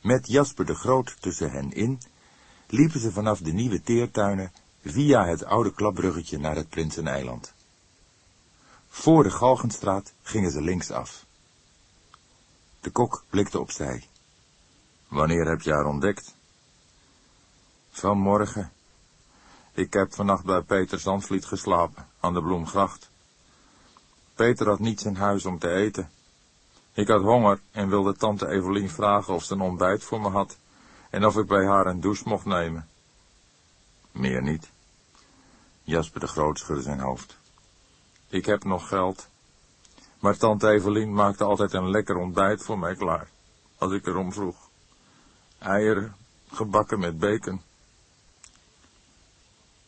Met Jasper de Groot tussen hen in, liepen ze vanaf de nieuwe teertuinen via het oude klapbruggetje naar het Prinseneiland. Voor de Galgenstraat gingen ze linksaf. De kok blikte opzij. Wanneer heb je haar ontdekt? Vanmorgen. Ik heb vannacht bij Peter Zandvliet geslapen, aan de Bloemgracht. Peter had niets in huis om te eten. Ik had honger en wilde tante Evelien vragen of ze een ontbijt voor me had en of ik bij haar een douche mocht nemen. Meer niet. Jasper de Groot schudde zijn hoofd. Ik heb nog geld. Maar tante Evelien maakte altijd een lekker ontbijt voor mij klaar, als ik erom vroeg. Eieren, gebakken met bacon.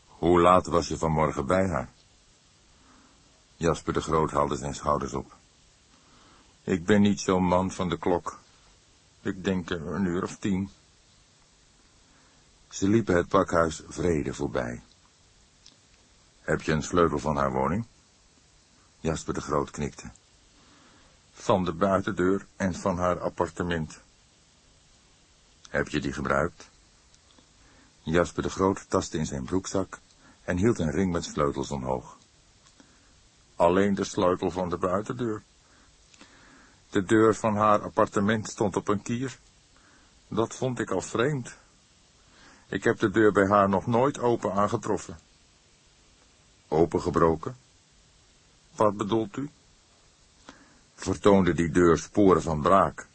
Hoe laat was je vanmorgen bij haar? Jasper de Groot haalde zijn schouders op. Ik ben niet zo'n man van de klok. Ik denk een uur of tien. Ze liepen het pakhuis Vrede voorbij. Heb je een sleutel van haar woning? Jasper de Groot knikte. Van de buitendeur en van haar appartement. Heb je die gebruikt? Jasper de Groot tastte in zijn broekzak en hield een ring met sleutels omhoog. Alleen de sleutel van de buitendeur. De deur van haar appartement stond op een kier. Dat vond ik al vreemd. Ik heb de deur bij haar nog nooit open aangetroffen. Opengebroken? Wat bedoelt u? Vertoonde die deur sporen van braak?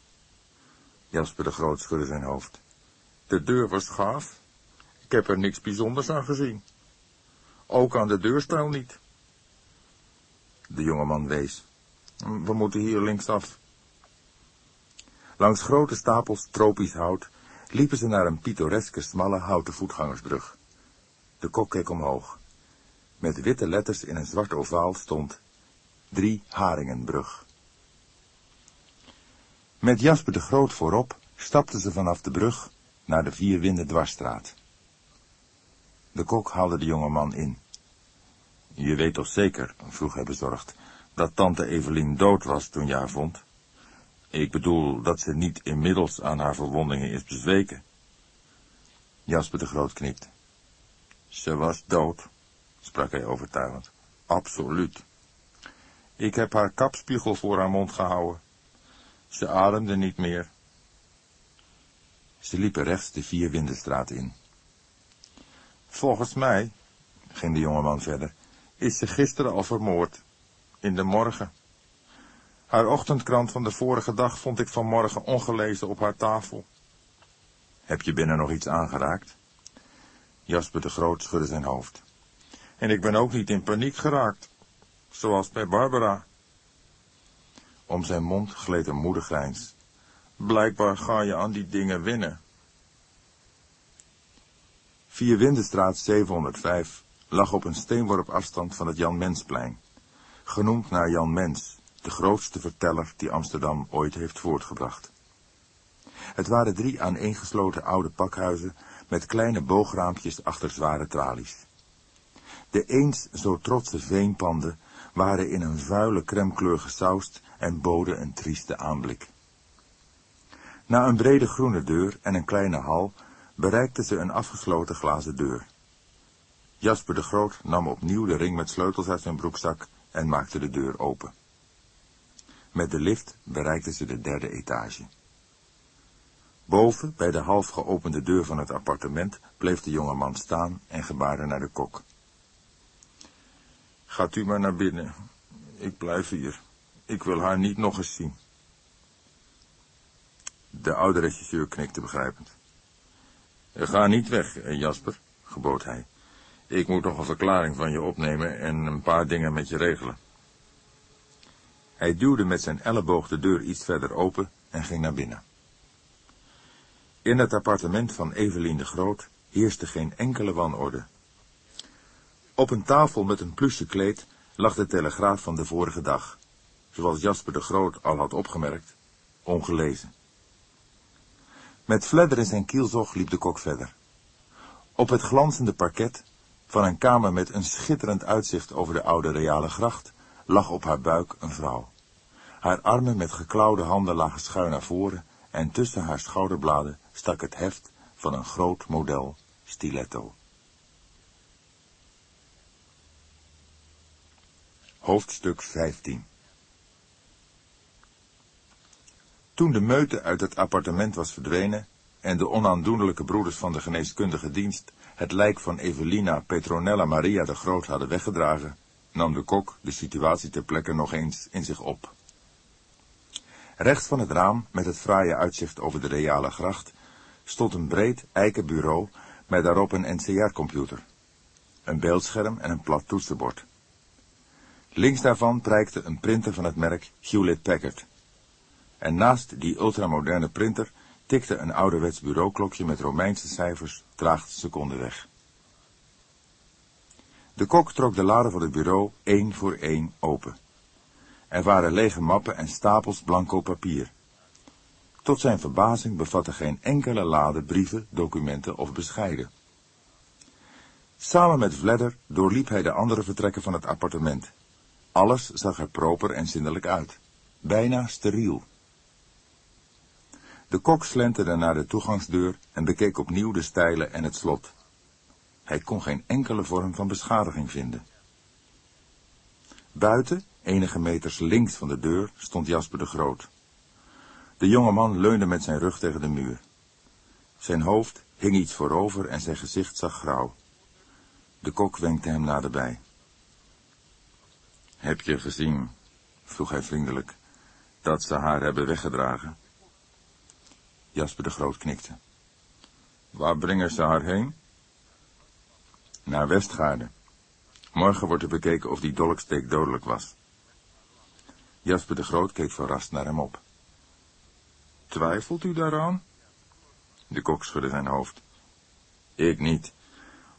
Jasper de Groot schudde zijn hoofd. De deur was gaaf. Ik heb er niks bijzonders aan gezien. Ook aan de deurstijl niet. De jongeman wees. We moeten hier linksaf. Langs grote stapels tropisch hout liepen ze naar een pittoreske smalle houten voetgangersbrug. De kok keek omhoog. Met witte letters in een zwart ovaal stond Drie Haringenbrug. Met Jasper de Groot voorop stapten ze vanaf de brug naar de Vierwinden dwarsstraat. De kok haalde de jonge man in. Je weet toch zeker, vroeg hij bezorgd, dat tante Evelien dood was toen je haar vond? Ik bedoel dat ze niet inmiddels aan haar verwondingen is bezweken. Jasper de Groot knikt. Ze was dood, sprak hij overtuigend. Absoluut. Ik heb haar kapspiegel voor haar mond gehouden. Ze ademde niet meer. Ze liepen rechts de Vierwindenstraat in. Volgens mij, ging de jongeman verder, is ze gisteren al vermoord. In de morgen. Haar ochtendkrant van de vorige dag vond ik vanmorgen ongelezen op haar tafel. Heb je binnen nog iets aangeraakt? Jasper de Groot schudde zijn hoofd. En ik ben ook niet in paniek geraakt, zoals bij Barbara. Om zijn mond gleed een moedergrijns. Blijkbaar ga je aan die dingen winnen. Vier Windenstraat 705 lag op een steenworp afstand van het Jan Mensplein, genoemd naar Jan Mens, de grootste verteller die Amsterdam ooit heeft voortgebracht. Het waren drie aaneengesloten oude pakhuizen met kleine boograampjes achter zware tralies. De eens zo trotse veenpanden waren in een vuile kremkleur gesausd en boden een trieste aanblik. Na een brede groene deur en een kleine hal bereikten ze een afgesloten glazen deur. Jasper de Groot nam opnieuw de ring met sleutels uit zijn broekzak en maakte de deur open. Met de lift bereikten ze de derde etage. Boven, bij de half geopende deur van het appartement, bleef de jonge man staan en gebaarde naar de kok. Gaat u maar naar binnen. Ik blijf hier. Ik wil haar niet nog eens zien. De oude regisseur knikte begrijpend. Ga niet weg, eh, Jasper, gebood hij. Ik moet nog een verklaring van je opnemen en een paar dingen met je regelen. Hij duwde met zijn elleboog de deur iets verder open en ging naar binnen. In het appartement van Evelien de Groot heerste geen enkele wanorde. Op een tafel met een pluche kleed lag de telegraaf van de vorige dag, zoals Jasper de Groot al had opgemerkt, ongelezen. Met fledder in zijn kielzog liep de kok verder. Op het glanzende parket van een kamer met een schitterend uitzicht over de oude reale gracht lag op haar buik een vrouw. Haar armen met geklauwde handen lagen schuin naar voren en tussen haar schouderbladen stak het heft van een groot model stiletto. Hoofdstuk 15 Toen de meute uit het appartement was verdwenen en de onaandoenlijke broeders van de geneeskundige dienst het lijk van Evelina Petronella Maria de Groot hadden weggedragen, nam de kok de situatie ter plekke nog eens in zich op. Rechts van het raam, met het fraaie uitzicht over de reale gracht, stond een breed eiken bureau met daarop een NCR-computer, een beeldscherm en een plat toetsenbord. Links daarvan prijkte een printer van het merk Hewlett-Packard. En naast die ultramoderne printer tikte een ouderwets bureauklokje met Romeinse cijfers traag seconden weg. De kok trok de laden van het bureau één voor één open. Er waren lege mappen en stapels blanco papier. Tot zijn verbazing bevatte geen enkele lade brieven, documenten of bescheiden. Samen met Vledder doorliep hij de andere vertrekken van het appartement. Alles zag er proper en zindelijk uit. Bijna steriel. De kok slenterde naar de toegangsdeur en bekeek opnieuw de stijlen en het slot. Hij kon geen enkele vorm van beschadiging vinden. Buiten, enige meters links van de deur, stond Jasper de Groot. De jonge man leunde met zijn rug tegen de muur. Zijn hoofd hing iets voorover en zijn gezicht zag grauw. De kok wenkte hem naderbij. Heb je gezien, vroeg hij vriendelijk, dat ze haar hebben weggedragen? Jasper de Groot knikte. Waar brengen ze haar heen? Naar Westgaarde. Morgen wordt er bekeken of die dolksteek dodelijk was. Jasper de Groot keek verrast naar hem op. Twijfelt u daaraan? De kok schudde zijn hoofd. Ik niet.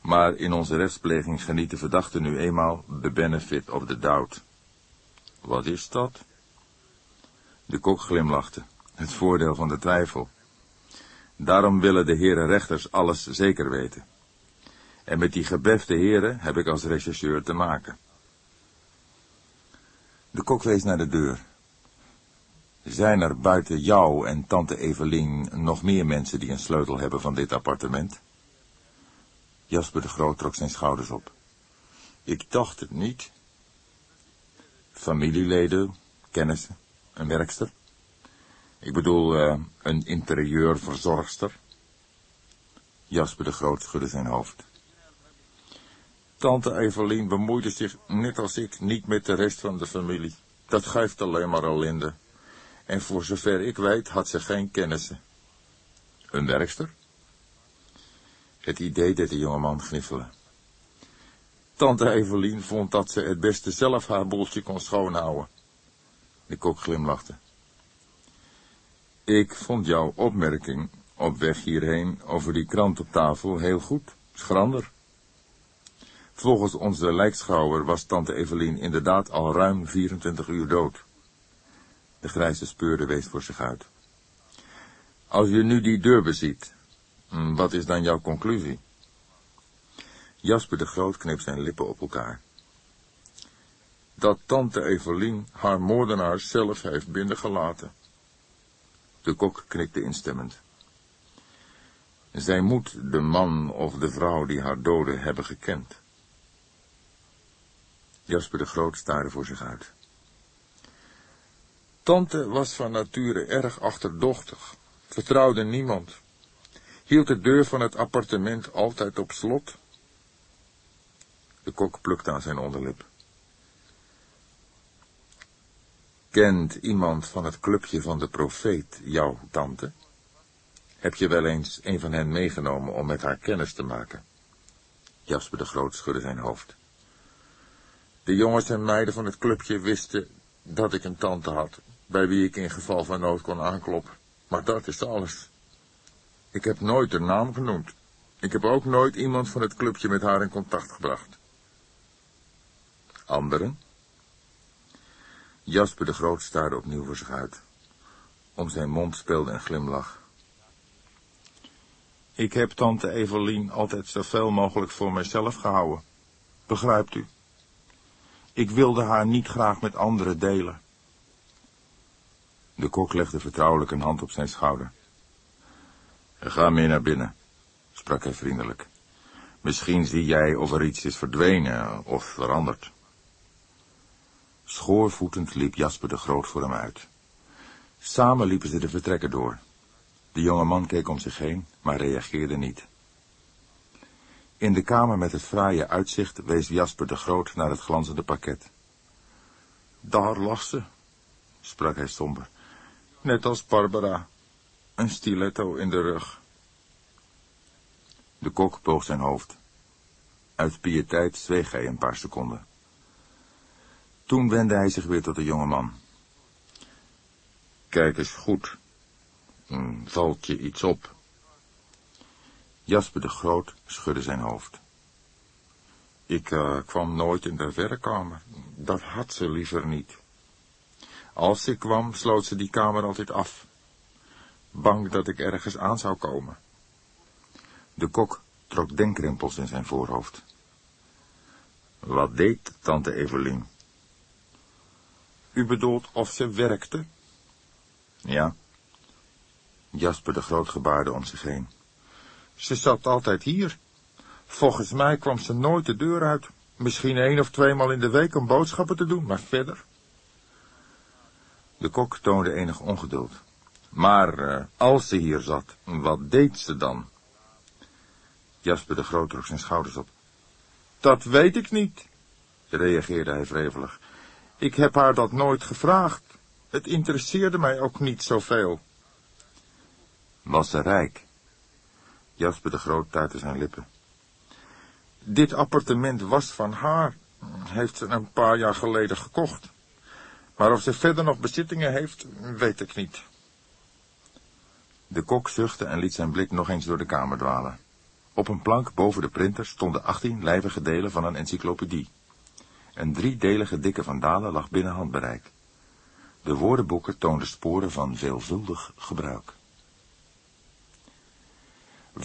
Maar in onze rechtspleging geniet de verdachte nu eenmaal de benefit of the doubt. Wat is dat? De kok glimlachte. Het voordeel van de twijfel. Daarom willen de heren rechters alles zeker weten. En met die gebefte heren heb ik als rechercheur te maken. De kok wees naar de deur. Zijn er buiten jou en tante Evelien nog meer mensen die een sleutel hebben van dit appartement? Jasper de Groot trok zijn schouders op. Ik dacht het niet. Familieleden, kennissen, een werkster? Ik bedoel, uh, een interieurverzorgster. Jasper de Groot schudde zijn hoofd. Tante Evelien bemoeide zich, net als ik, niet met de rest van de familie. Dat geeft alleen maar ellende. En voor zover ik weet, had ze geen kennissen. Een werkster? Het idee deed de jongeman gniffelen. Tante Evelien vond dat ze het beste zelf haar boeltje kon schoonhouden. De kok glimlachte. Ik vond jouw opmerking op weg hierheen over die krant op tafel heel goed, schrander. Volgens onze lijkschouwer was tante Evelien inderdaad al ruim 24 uur dood. De grijze speurde wees voor zich uit. Als je nu die deur beziet, hm, wat is dan jouw conclusie? Jasper de Groot kneep zijn lippen op elkaar. Dat tante Evelien haar moordenaar zelf heeft binnengelaten. De kok knikte instemmend. Zij moet de man of de vrouw die haar doodde hebben gekend. Jasper de Groot staarde voor zich uit. Tante was van nature erg achterdochtig, vertrouwde niemand, hield de deur van het appartement altijd op slot. De kok plukte aan zijn onderlip. Kent iemand van het clubje van de profeet jouw tante? Heb je wel eens een van hen meegenomen om met haar kennis te maken? Jasper de Groot schudde zijn hoofd. De jongens en meiden van het clubje wisten dat ik een tante had, bij wie ik in geval van nood kon aankloppen. Maar dat is alles. Ik heb nooit een naam genoemd. Ik heb ook nooit iemand van het clubje met haar in contact gebracht. Anderen? Jasper de Groot staarde opnieuw voor zich uit. Om zijn mond speelde een glimlach. Ik heb tante Evelien altijd zoveel mogelijk voor mijzelf gehouden. Begrijpt u? Ik wilde haar niet graag met anderen delen. De kok legde vertrouwelijk een hand op zijn schouder. Ga mee naar binnen, sprak hij vriendelijk. Misschien zie jij of er iets is verdwenen of veranderd. Schoorvoetend liep Jasper de Groot voor hem uit. Samen liepen ze de vertrekken door. De jonge man keek om zich heen, maar reageerde niet. In de kamer met het fraaie uitzicht wees Jasper de Groot naar het glanzende pakket. Daar lag ze, sprak hij somber. Net als Barbara. Een stiletto in de rug. De kok boog zijn hoofd. Uit pietijd zweeg hij een paar seconden. Toen wendde hij zich weer tot de jonge man. Kijk eens goed. Hm, valt je iets op? Jasper de Groot schudde zijn hoofd. Ik uh, kwam nooit in de werkkamer. Dat had ze liever niet. Als ik kwam, sloot ze die kamer altijd af. Bang dat ik ergens aan zou komen. De kok trok denkrimpels in zijn voorhoofd. Wat deed tante Evelien? U bedoelt of ze werkte? Ja. Jasper de Groot gebaarde om zich heen. Ze zat altijd hier. Volgens mij kwam ze nooit de deur uit. Misschien één of tweemaal in de week om boodschappen te doen, maar verder. De kok toonde enig ongeduld. Maar uh, als ze hier zat, wat deed ze dan? Jasper de Groot trok zijn schouders op. Dat weet ik niet, reageerde hij wrevelig. Ik heb haar dat nooit gevraagd. Het interesseerde mij ook niet zoveel. Was ze rijk? Jasper de Groot tuitte zijn lippen. Dit appartement was van haar, heeft ze een paar jaar geleden gekocht. Maar of ze verder nog bezittingen heeft, weet ik niet. De kok zuchtte en liet zijn blik nog eens door de kamer dwalen. Op een plank boven de printer stonden achttien lijvige delen van een encyclopedie. Een driedelige dikke vandalen lag binnen handbereik. De woordenboeken toonden sporen van veelvuldig gebruik.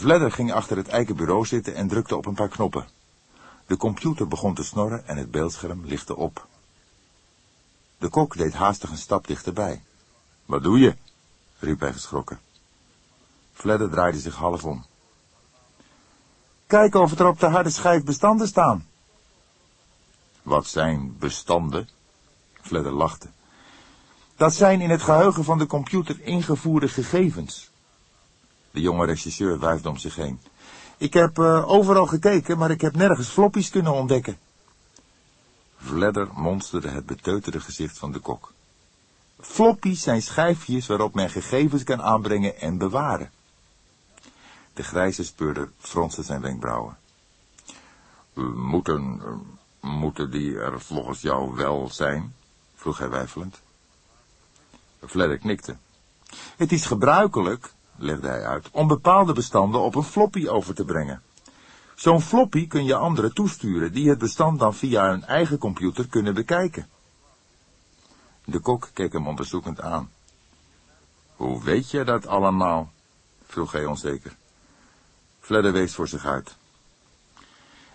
Vledder ging achter het eikenbureau zitten en drukte op een paar knoppen. De computer begon te snorren en het beeldscherm lichtte op. De kok deed haastig een stap dichterbij. Wat doe je? riep hij geschrokken. Vledder draaide zich half om. Kijk of er op de harde schijf bestanden staan. Wat zijn bestanden? Vledder lachte. Dat zijn in het geheugen van de computer ingevoerde gegevens. De jonge regisseur wuifde om zich heen. Ik heb uh, overal gekeken, maar ik heb nergens floppies kunnen ontdekken. Vledder monsterde het beteuterde gezicht van de kok. Floppies zijn schijfjes waarop men gegevens kan aanbrengen en bewaren. De grijze speurder fronste zijn wenkbrauwen. Moeten, moeten die er volgens jou wel zijn? vroeg hij weifelend. Fledder knikte. Het is gebruikelijk, legde hij uit, om bepaalde bestanden op een floppy over te brengen. Zo'n floppy kun je anderen toesturen, die het bestand dan via hun eigen computer kunnen bekijken. De kok keek hem onderzoekend aan. Hoe weet je dat allemaal? vroeg hij onzeker. Fledder wees voor zich uit.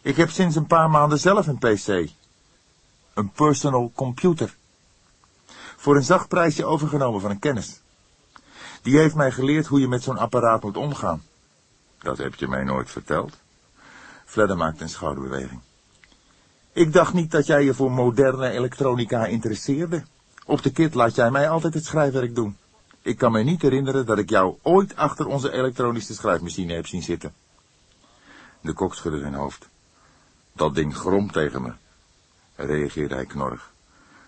Ik heb sinds een paar maanden zelf een pc. Een personal computer. Voor een zacht prijsje overgenomen van een kennis. Die heeft mij geleerd hoe je met zo'n apparaat moet omgaan. Dat heb je mij nooit verteld. Fledder maakte een schouderbeweging. Ik dacht niet dat jij je voor moderne elektronica interesseerde. Op de kit laat jij mij altijd het schrijfwerk doen. Ik kan me niet herinneren dat ik jou ooit achter onze elektronische schrijfmachine heb zien zitten. De kok schudde zijn hoofd. Dat ding gromt tegen me, reageerde hij knorrig.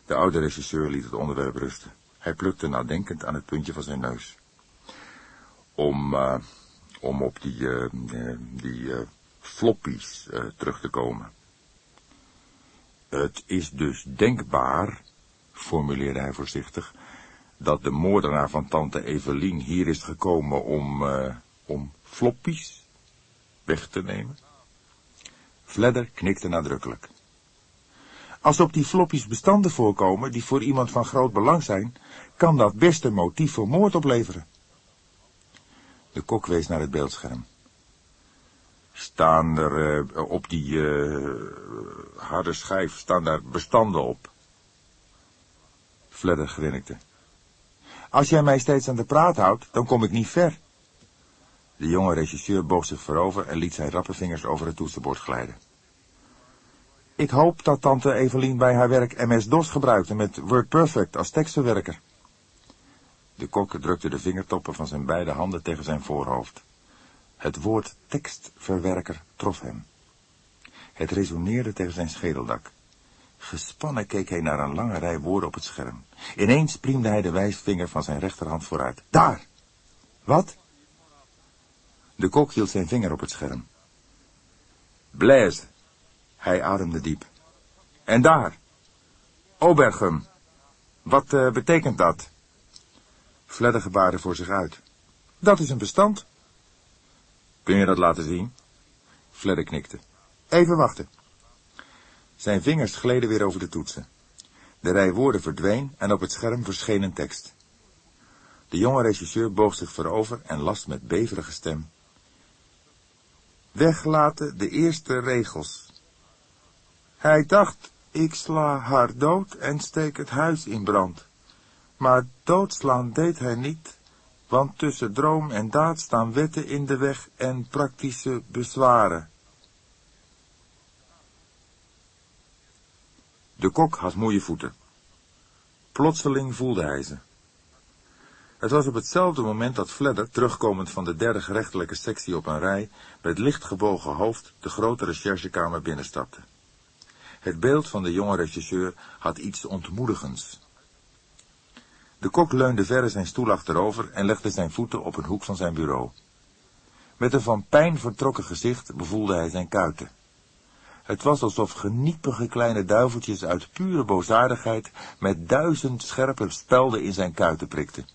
De oude regisseur liet het onderwerp rusten. Hij plukte nadenkend aan het puntje van zijn neus. Om, uh, om op die, uh, die uh, floppies terug te komen. Het is dus denkbaar, formuleerde hij voorzichtig, dat de moordenaar van tante Evelien hier is gekomen om, om floppies weg te nemen? Fledder knikte nadrukkelijk. Als op die floppies bestanden voorkomen die voor iemand van groot belang zijn, kan dat best een motief voor moord opleveren. De kok wees naar het beeldscherm. Staan er uh, op die uh, harde schijf, staan daar bestanden op? Fledder grinnikte. Als jij mij steeds aan de praat houdt, dan kom ik niet ver. De jonge regisseur boog zich voorover en liet zijn rappe vingers over het toetsenbord glijden. Ik hoop dat tante Evelien bij haar werk MS-DOS gebruikte met WordPerfect als tekstverwerker. De kok drukte de vingertoppen van zijn beide handen tegen zijn voorhoofd. Het woord tekstverwerker trof hem. Het resoneerde tegen zijn schedeldak. Gespannen keek hij naar een lange rij woorden op het scherm. Ineens priemde hij de wijsvinger van zijn rechterhand vooruit. Daar! Wat? De kok hield zijn vinger op het scherm. Blaise. Hij ademde diep. En daar. Obergum. Wat uh, betekent dat? Fledder gebaarde voor zich uit. Dat is een bestand. Kun je dat laten zien? Fledder knikte. Even wachten. Zijn vingers gleden weer over de toetsen. De rij woorden verdween en op het scherm verscheen een tekst. De jonge regisseur boog zich voorover en las met beverige stem. Weglaten de eerste regels. Hij dacht, ik sla haar dood en steek het huis in brand. Maar doodslaan deed hij niet, want tussen droom en daad staan wetten in de weg en praktische bezwaren. De kok had moeie voeten. Plotseling voelde hij ze. Het was op hetzelfde moment dat Fledder, terugkomend van de derde gerechtelijke sectie op een rij, met licht gebogen hoofd de grote recherchekamer binnenstapte. Het beeld van de jonge regisseur had iets ontmoedigends. De kok leunde verre zijn stoel achterover en legde zijn voeten op een hoek van zijn bureau. Met een van pijn vertrokken gezicht bevoelde hij zijn kuiten. Het was alsof geniepige kleine duiveltjes uit pure boosaardigheid met duizend scherpe spelden in zijn kuiten prikten.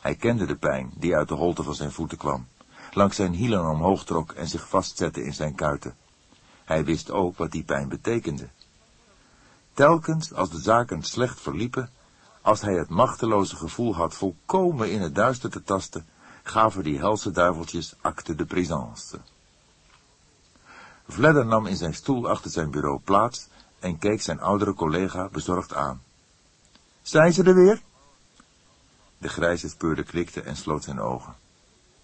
Hij kende de pijn die uit de holte van zijn voeten kwam, langs zijn hielen omhoog trok en zich vastzette in zijn kuiten. Hij wist ook wat die pijn betekende. Telkens als de zaken slecht verliepen, als hij het machteloze gevoel had volkomen in het duister te tasten, gaven die helse duiveltjes acte de présence. Vledder nam in zijn stoel achter zijn bureau plaats en keek zijn oudere collega bezorgd aan. Zijn ze er weer? De grijze speurde klikte en sloot zijn ogen.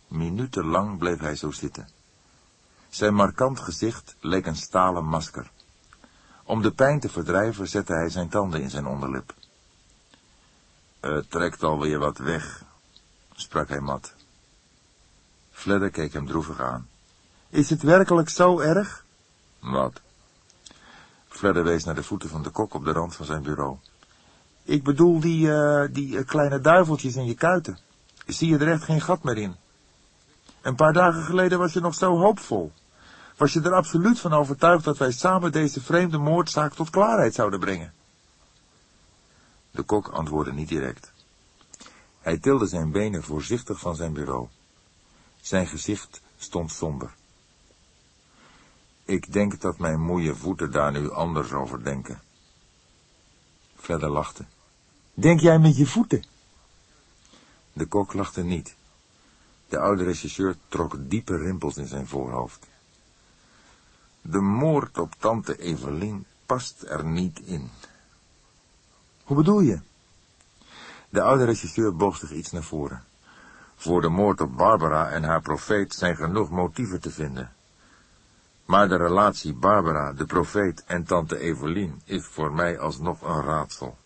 Minutenlang bleef hij zo zitten. Zijn markant gezicht leek een stalen masker. Om de pijn te verdrijven zette hij zijn tanden in zijn onderlip. Het trekt alweer wat weg, sprak hij mat. Fledder keek hem droevig aan. Is het werkelijk zo erg? Wat? Fledder wees naar de voeten van de kok op de rand van zijn bureau. Ik bedoel die, uh, die uh, kleine duiveltjes in je kuiten. Zie je er echt geen gat meer in? Een paar dagen geleden was je nog zo hoopvol. Was je er absoluut van overtuigd dat wij samen deze vreemde moordzaak tot klaarheid zouden brengen? De kok antwoordde niet direct. Hij tilde zijn benen voorzichtig van zijn bureau. Zijn gezicht stond somber. Ik denk dat mijn moeie voeten daar nu anders over denken. Verder lachte. Denk jij met je voeten? De kok lachte niet. De oude regisseur trok diepe rimpels in zijn voorhoofd. De moord op tante Evelien past er niet in. Hoe bedoel je? De oude regisseur boog zich iets naar voren. Voor de moord op Barbara en haar profeet zijn genoeg motieven te vinden. Maar de relatie Barbara, de profeet en tante Evelien is voor mij alsnog een raadsel.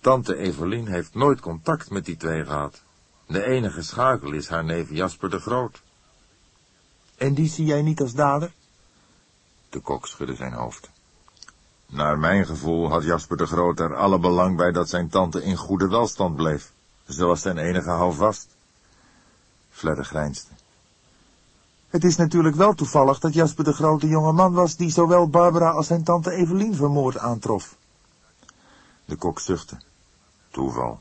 Tante Evelien heeft nooit contact met die twee gehad. De enige schakel is haar neef Jasper de Groot. En die zie jij niet als dader? De kok schudde zijn hoofd. Naar mijn gevoel had Jasper de Groot er alle belang bij dat zijn tante in goede welstand bleef. Ze was zijn enige houvast. Fledder grijnsde. Het is natuurlijk wel toevallig dat Jasper de grote jonge man was die zowel Barbara als zijn tante Evelien vermoord aantrof. De kok zuchtte. Toeval.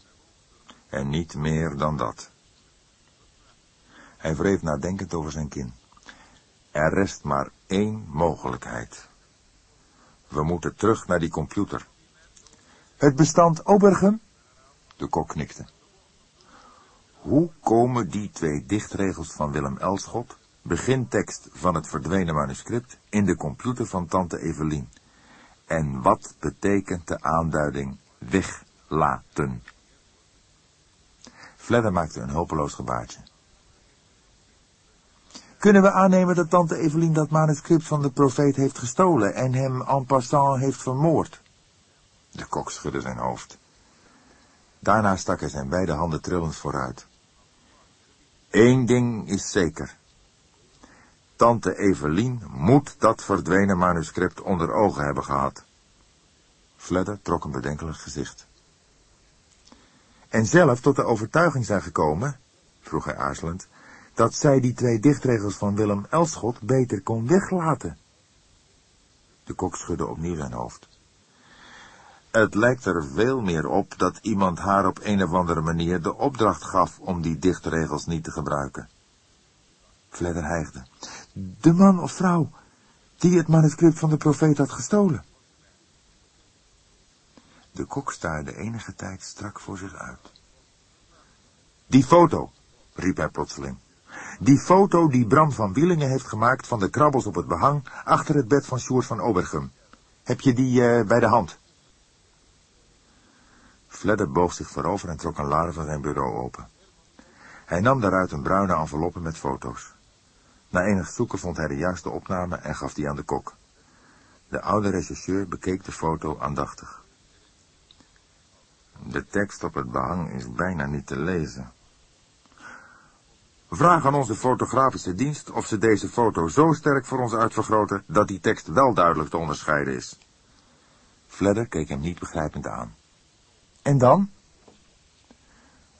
En niet meer dan dat. Hij wreef nadenkend over zijn kin. Er rest maar één mogelijkheid. We moeten terug naar die computer. Het bestand Obergem? De kok knikte. Hoe komen die twee dichtregels van Willem Elschot begintekst van het verdwenen manuscript in de computer van tante Evelien. En wat betekent de aanduiding weglaten? Fledder maakte een hopeloos gebaartje. Kunnen we aannemen dat tante Evelien dat manuscript van de profeet heeft gestolen en hem en passant heeft vermoord? De kok schudde zijn hoofd. Daarna stak hij zijn beide handen trillend vooruit. Eén ding is zeker. Tante Evelien moet dat verdwenen manuscript onder ogen hebben gehad. Fledder trok een bedenkelijk gezicht. En zelf tot de overtuiging zijn gekomen, vroeg hij aarzelend, dat zij die twee dichtregels van Willem Elschot beter kon weglaten. De kok schudde opnieuw zijn hoofd. Het lijkt er veel meer op dat iemand haar op een of andere manier de opdracht gaf om die dichtregels niet te gebruiken. Fledder hijgde. De man of vrouw die het manuscript van de profeet had gestolen. De kok staarde enige tijd strak voor zich uit. Die foto, riep hij plotseling. Die foto die Bram van Wielingen heeft gemaakt van de krabbels op het behang achter het bed van Sjoerd van Obergum. Heb je die uh, bij de hand? Fledder boog zich voorover en trok een lade van zijn bureau open. Hij nam daaruit een bruine enveloppe met foto's. Na enig zoeken vond hij de juiste opname en gaf die aan de kok. De oude rechercheur bekeek de foto aandachtig. De tekst op het behang is bijna niet te lezen. Vraag aan onze fotografische dienst of ze deze foto zo sterk voor ons uitvergroten dat die tekst wel duidelijk te onderscheiden is. Fledder keek hem niet begrijpend aan. En dan?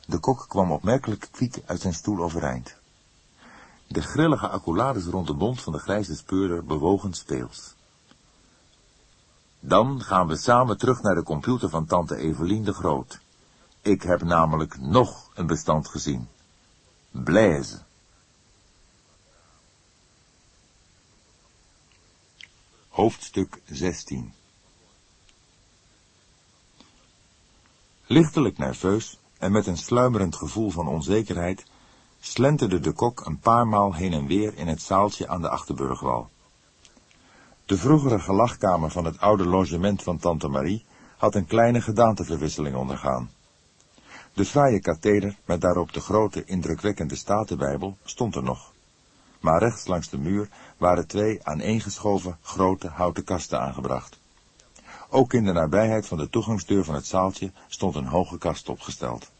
De kok kwam opmerkelijk kwiek uit zijn stoel overeind. De grillige accolades rond de mond van de grijze speurder bewogen speels. Dan gaan we samen terug naar de computer van tante Evelien de Groot. Ik heb namelijk nog een bestand gezien. Blaise. Hoofdstuk 16 Lichtelijk nerveus en met een sluimerend gevoel van onzekerheid slenterde de kok een paar maal heen en weer in het zaaltje aan de Achterburgwal. De vroegere gelachkamer van het oude logement van tante Marie had een kleine gedaanteverwisseling ondergaan. De fraaie katheder, met daarop de grote, indrukwekkende Statenbijbel, stond er nog. Maar rechts langs de muur waren twee aaneengeschoven grote houten kasten aangebracht. Ook in de nabijheid van de toegangsdeur van het zaaltje stond een hoge kast opgesteld.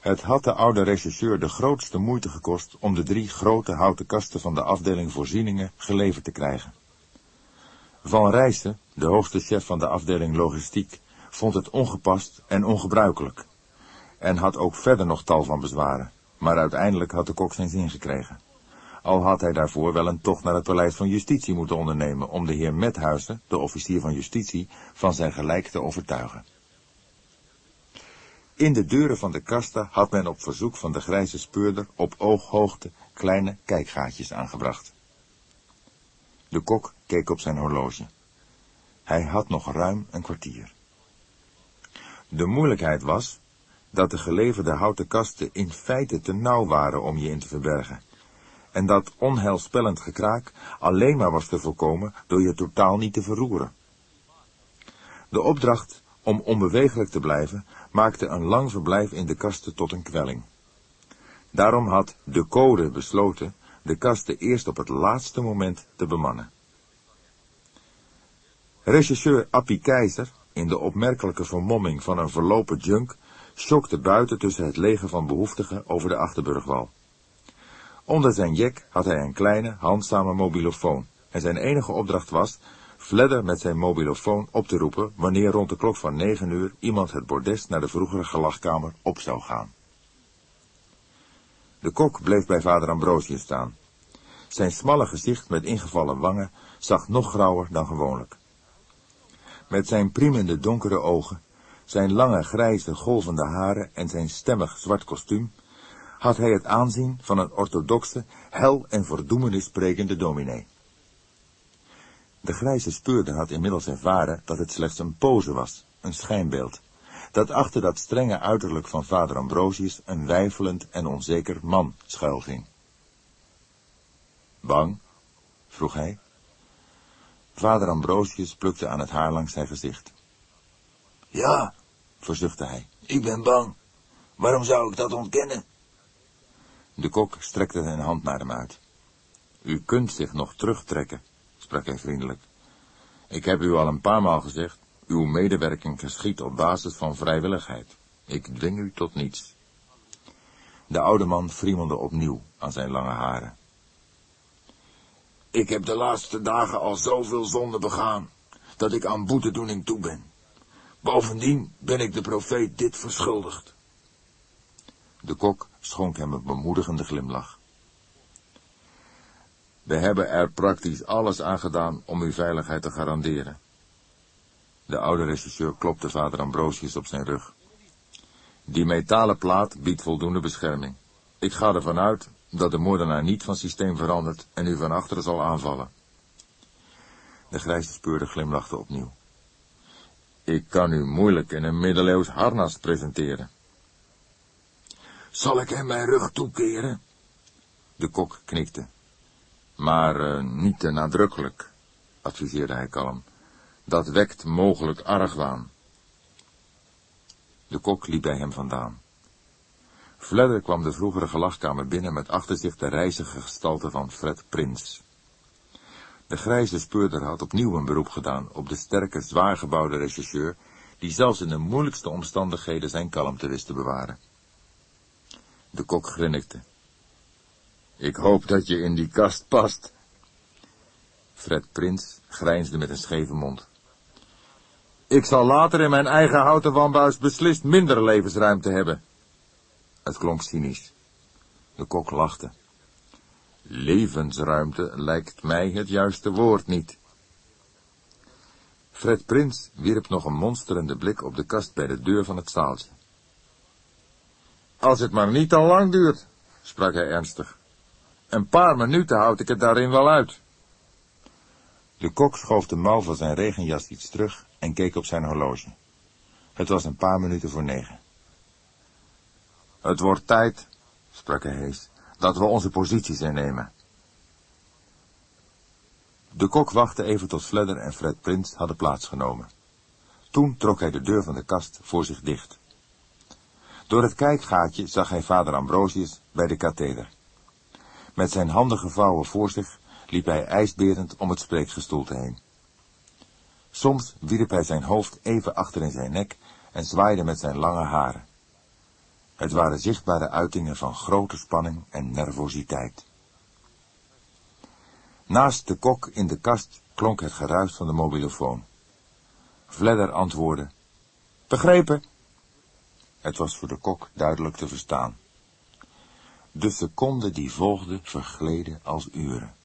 Het had de oude rechercheur de grootste moeite gekost om de drie grote houten kasten van de afdeling voorzieningen geleverd te krijgen. Van Rijssen, de hoogste chef van de afdeling logistiek, vond het ongepast en ongebruikelijk, en had ook verder nog tal van bezwaren, maar uiteindelijk had de kok zijn zin gekregen. Al had hij daarvoor wel een tocht naar het paleis van justitie moeten ondernemen om de heer Methuizen, de officier van justitie, van zijn gelijk te overtuigen. In de deuren van de kasten had men op verzoek van de grijze speurder op ooghoogte kleine kijkgaatjes aangebracht. De kok keek op zijn horloge. Hij had nog ruim een kwartier. De moeilijkheid was dat de geleverde houten kasten in feite te nauw waren om je in te verbergen, en dat onheilspellend gekraak alleen maar was te voorkomen door je totaal niet te verroeren. De opdracht om onbewegelijk te blijven maakte een lang verblijf in de kasten tot een kwelling. Daarom had de code besloten de kasten eerst op het laatste moment te bemannen. Regisseur Appie Keizer, in de opmerkelijke vermomming van een verlopen junk, schokte buiten tussen het leger van behoeftigen over de Achterburgwal. Onder zijn jek had hij een kleine, handzame mobilofoon, en zijn enige opdracht was Fledder met zijn mobilofoon op te roepen wanneer rond de klok van negen uur iemand het bordes naar de vroegere gelachkamer op zou gaan. De kok bleef bij vader Ambrosius staan. Zijn smalle gezicht met ingevallen wangen zag nog grauwer dan gewoonlijk. Met zijn priemende donkere ogen, zijn lange grijze golvende haren en zijn stemmig zwart kostuum, had hij het aanzien van een orthodoxe, hel en verdoemenis sprekende dominee. De grijze speurder had inmiddels ervaren dat het slechts een pose was, een schijnbeeld, dat achter dat strenge uiterlijk van vader Ambrosius een weifelend en onzeker man schuilging. Bang? vroeg hij. Vader Ambrosius plukte aan het haar langs zijn gezicht. Ja, verzuchtte hij, ik ben bang. Waarom zou ik dat ontkennen? De kok strekte zijn hand naar hem uit. U kunt zich nog terugtrekken, sprak hij vriendelijk. Ik heb u al een paar maal gezegd, uw medewerking geschiet op basis van vrijwilligheid. Ik dwing u tot niets. De oude man friemelde opnieuw aan zijn lange haren. Ik heb de laatste dagen al zoveel zonde begaan, dat ik aan boetedoening toe ben. Bovendien ben ik de profeet dit verschuldigd. De kok schonk hem een bemoedigende glimlach. We hebben er praktisch alles aan gedaan om uw veiligheid te garanderen. De oude regisseur klopte vader Ambrosius op zijn rug. Die metalen plaat biedt voldoende bescherming. Ik ga ervan uit dat de moordenaar niet van systeem verandert en u van achteren zal aanvallen. De grijze speurde glimlachte opnieuw. Ik kan u moeilijk in een middeleeuws harnas presenteren. Zal ik hem mijn rug toekeren? De kok knikte. Maar uh, niet te nadrukkelijk, adviseerde hij kalm. Dat wekt mogelijk argwaan. De kok liep bij hem vandaan. Fledder kwam de vroegere gelagkamer binnen met achter zich de reizige gestalte van Fred Prins. De grijze speurder had opnieuw een beroep gedaan op de sterke, zwaar gebouwde rechercheur, die zelfs in de moeilijkste omstandigheden zijn kalmte wist te bewaren. De kok grinnikte. Ik hoop dat je in die kast past. Fred Prins grijnsde met een scheve mond. Ik zal later in mijn eigen houten wambuis beslist minder levensruimte hebben. Het klonk cynisch. De kok lachte. Levensruimte lijkt mij het juiste woord niet. Fred Prins wierp nog een monsterende blik op de kast bij de deur van het zaaltje. Als het maar niet al lang duurt, sprak hij ernstig. Een paar minuten houd ik het daarin wel uit. De kok schoof de mouw van zijn regenjas iets terug en keek op zijn horloge. Het was een paar minuten voor negen. Het wordt tijd, sprak hij hees, dat we onze posities innemen. De kok wachtte even tot Fledder en Fred Prins hadden plaatsgenomen. Toen trok hij de deur van de kast voor zich dicht. Door het kijkgaatje zag hij vader Ambrosius bij de katheder. Met zijn handen gevouwen voor zich liep hij ijsberend om het spreekgestoelte heen. Soms wierp hij zijn hoofd even achter in zijn nek en zwaaide met zijn lange haren. Het waren zichtbare uitingen van grote spanning en nervositeit. Naast de kok in de kast klonk het geruis van de mobilofoon. Vledder antwoordde, begrepen. Het was voor de kok duidelijk te verstaan. De seconden die volgden vergleden als uren.